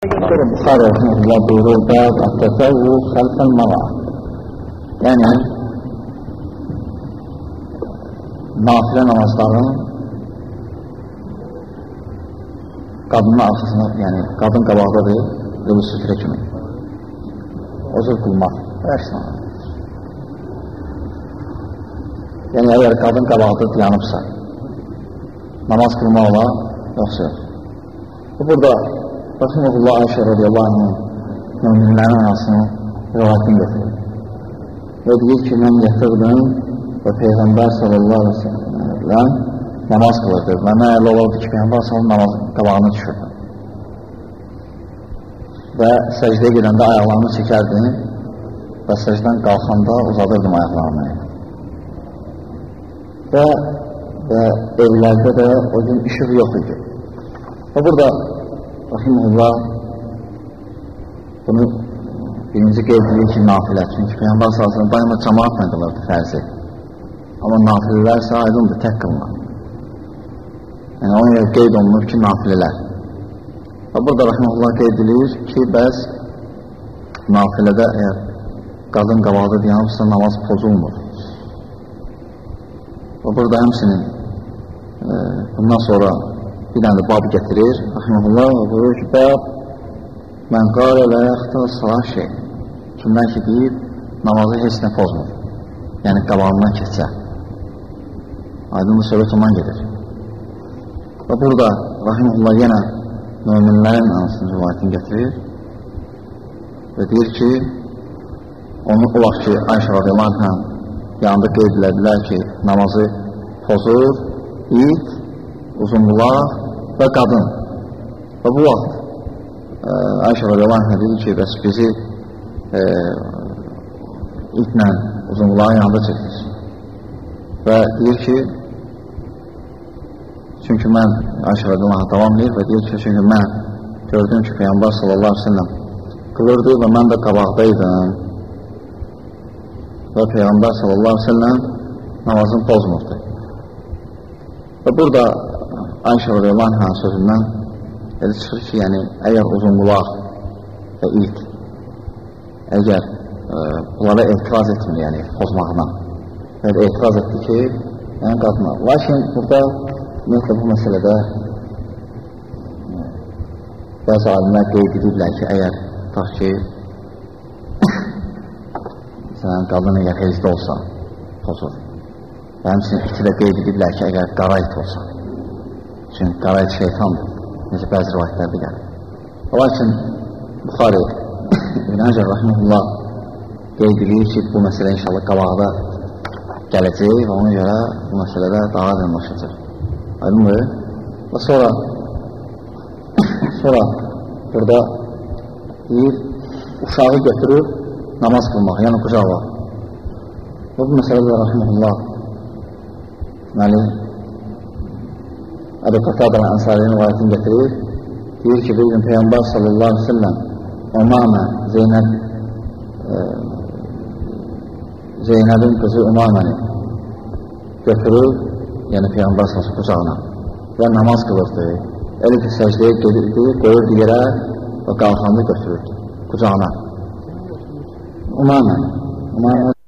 Buxarı rəhmətullah buyurur, bəd ət-təsəvvü xəlfəl mara. Yəni, nafilə namazların qadının arxasına, yəni qadın qabaqdadır, yolu sütrə kimi. O cür qılmaq, əksinə. Yəni, əgər qadın qabaqda dayanıbsa, namaz qılmaq olar, yoxsa yox. Bu, burada Rasulullah Ayşə radiyallahu anh müminlərin anasını rivayətini götürür. Və deyir ki, mən yatırdım və Peyğəmbər sallallahu aleyhi ve sellem namaz qılırdı və mən elə olurdu ki, Peyğəmbər sallallahu namaz qabağına düşürdü. Və səcdəyə gedəndə ayaqlarımı çəkərdim və səcdən qalxanda uzadırdım ayaqlarımı. Və, və evlərdə də o gün işıq yox idi. Və burada Rahimullah bunu birinci qeyd edir ki, nafilə. Çünki Peyyambar salsın daima cəmaatla qılırdı fərzi. Amma nafilələr isə aydındır, tək qılınır. Yəni, onun yer qeyd olunur ki, nafilələr. Və burada Rahimullah qeyd edir ki, bəs nafilədə əgər qadın qabaqda dayanıbsa namaz pozulmur. Və burada həmsinin e, bundan sonra bir dənə də babı gətirir. Rahimullah buyurur ki, bəb mən qarə və yaxda salah şey. Kimdən ki, deyib, namazı heç nə pozmur. Yəni, qabağından keçsə. Aydınlı söhbət ondan gedir. Və burada Rahimullah yenə müminlərin anasının rivayətini gətirir və deyir ki, onu o vaxt ki, Ayşə radiyallahu anh yanında qeyd elədilər ki, namazı pozur, it, uzunqulaq və qadın. Və bu vaxt ə, Ayşə anh dedi ki, bəs bizi ə, itlə uzunqulağın yanında çəkir. Və deyir ki, çünki mən Ayşə anh davam edir və deyir ki, çünki mən gördüm ki, Peyyambar sallallahu aleyhi ve sellem qılırdı və mən də qabaqdaydım və Peyğəmbər sallallahu aleyhi ve sellem namazını pozmurdu. Və burada Ayşə radiyallahu anh sözündən elə çıxır ki, yəni əgər uzunqulaq və it əgər e, bunlara etiraz etmir, yəni pozmağına və etiraz etdi ki, yəni qadına. Lakin burada ümumiyyətlə bu məsələdə e, bəzi alimlər qeyd edirlər ki, əgər tutaq ki, sən qadın əgər hezdə olsa, pozur. Və həmçinin iti də qeyd ediblər ki, əgər qara it olsa, çünki qara it şeytandır, necə bəzi rivayətlərdə gəlir. Lakin Buxari İbn Həcər Rahimullah qeyd edir ki, bu məsələ inşallah qabaqda gələcək və ona görə bu məsələdə daha aydınlaşacaq. Aydındır? Və sonra sonra burada deyir, uşağı götürür namaz qılmaq, yəni qucağa. Və bu məsələdə Rahimullah deməli Əbu Qatadəl Ənsarinin rivayətini gətirir. Deyir ki, bir gün Peyyambar sallallahu aleyhi ve sellem Umamə Zeynəb e, Zeynəbin qızı Umaməni götürür, yəni Peyyambar sallallahu qucağına və namaz qılırdı. Elə ki, səcdəyə gedirdi, qoyurdu yerə və qalxandı götürürdü qucağına. Umamə Umamə